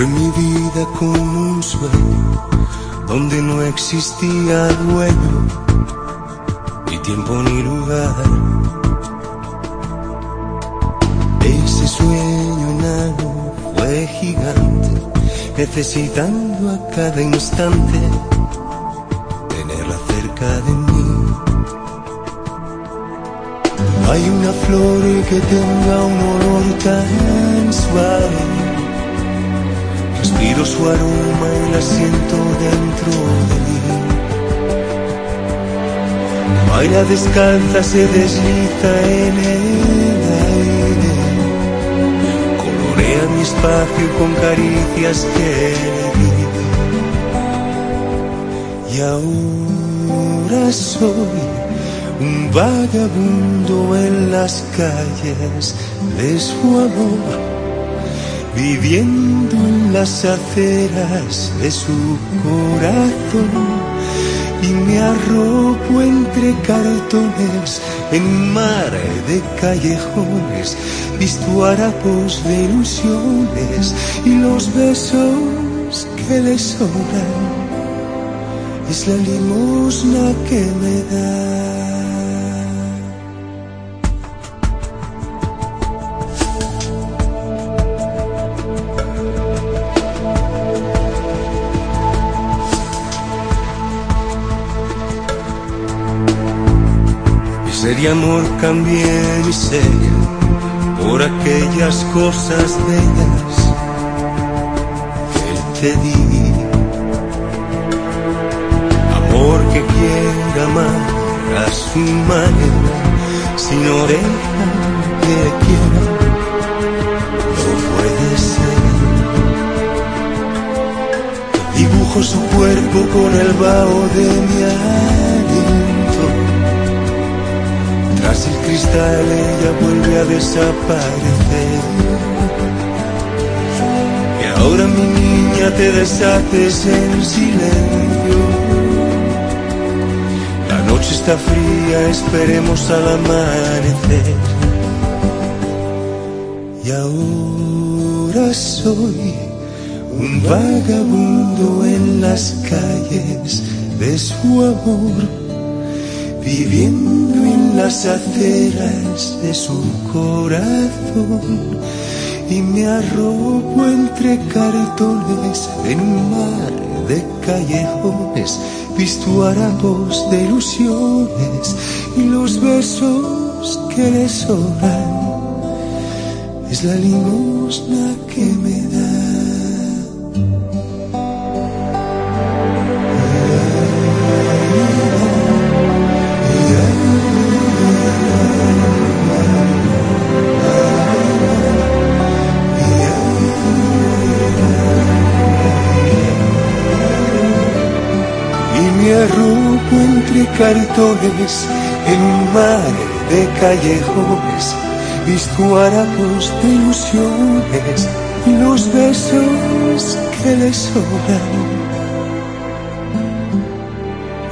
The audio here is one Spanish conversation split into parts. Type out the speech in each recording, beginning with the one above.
Entró en mi vida como un sueño donde no existía dueño, ni tiempo ni lugar. Ese sueño enano fue gigante, necesitando a cada instante tenerla cerca de mí. Hay una flor que tenga un olor tan suave Respiro su aroma y la siento dentro de mí. Baila descalza, se desliza en el aire. Colorea mi espacio con caricias que le di. Y ahora soy un vagabundo en las calles de su amor viviendo en las aceras de su corazón y me arropo entre cartones en mar de callejones, visto harapos de ilusiones y los besos que le sobran es la limosna que me da. Sería amor cambié mi ser por aquellas cosas bellas que él te di. Amor que quiera amar a su manera, sin oreja que quiera, no puede ser. Dibujo su cuerpo con el vaho de mi aliento tras el cristal ella vuelve a desaparecer. Y ahora mi niña te desates en silencio. La noche está fría, esperemos al amanecer. Y ahora soy un vagabundo en las calles de su amor viviendo en las aceras de su corazón y me arrobo entre cartones en un mar de callejones, visto de ilusiones y los besos que le sobran. Es la limosna entre cartones en un mar de callejones, visto harapos de ilusiones los besos que le sobran.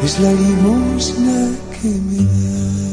Es la limosna que me da.